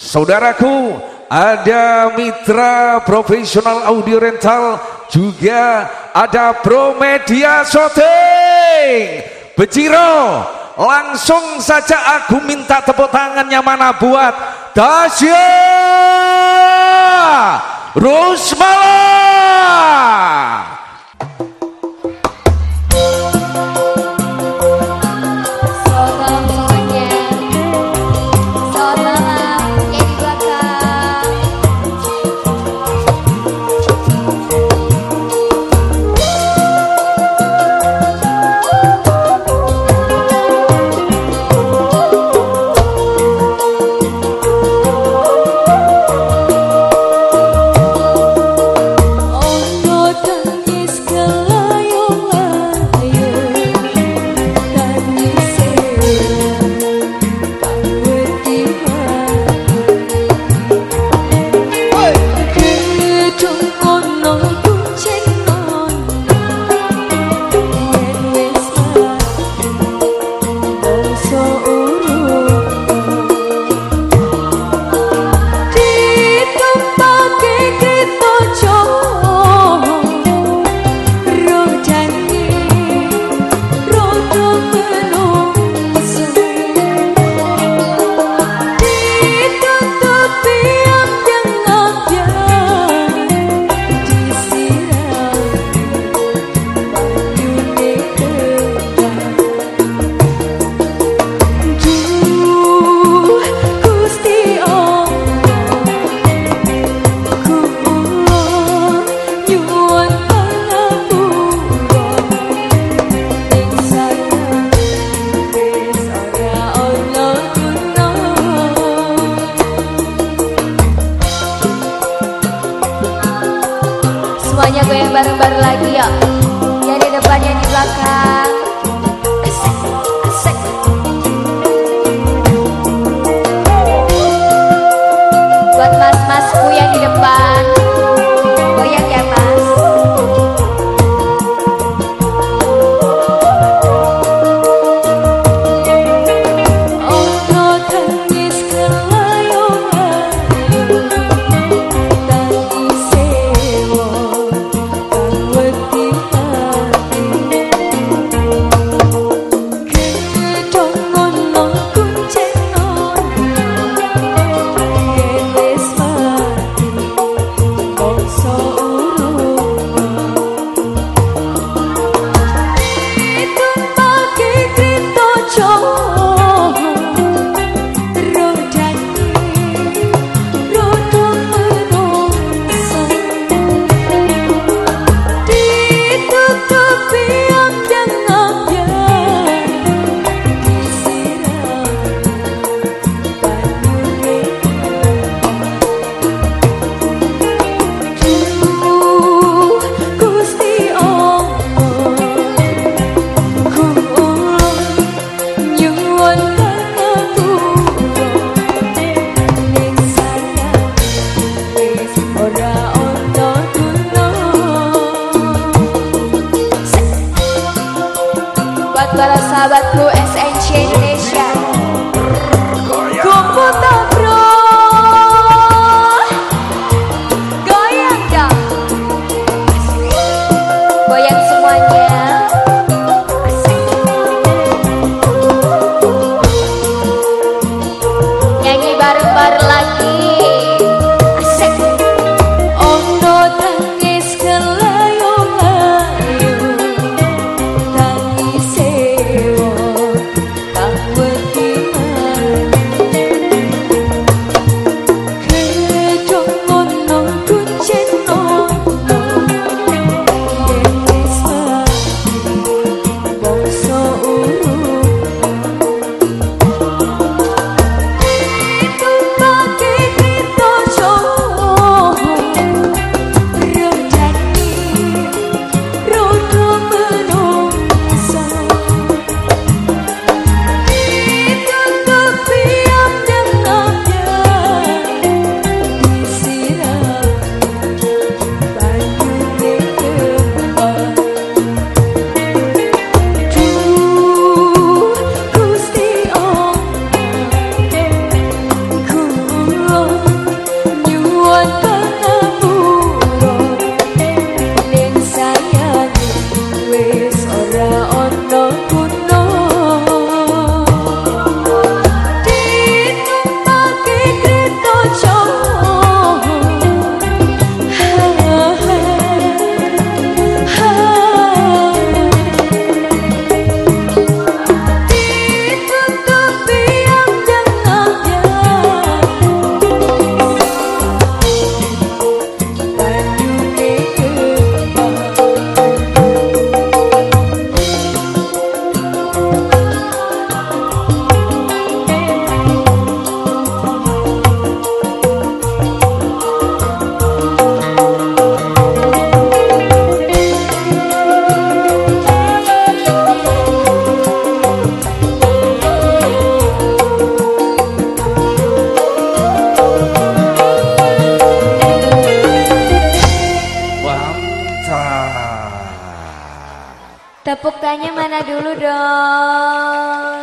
Saudaraku, ada mitra profesional audio rental, juga ada pro media shooting. Beciro, langsung saja aku minta tepuk tangannya mana buat Tasya Rusmala. bakal shade. Dulu dong?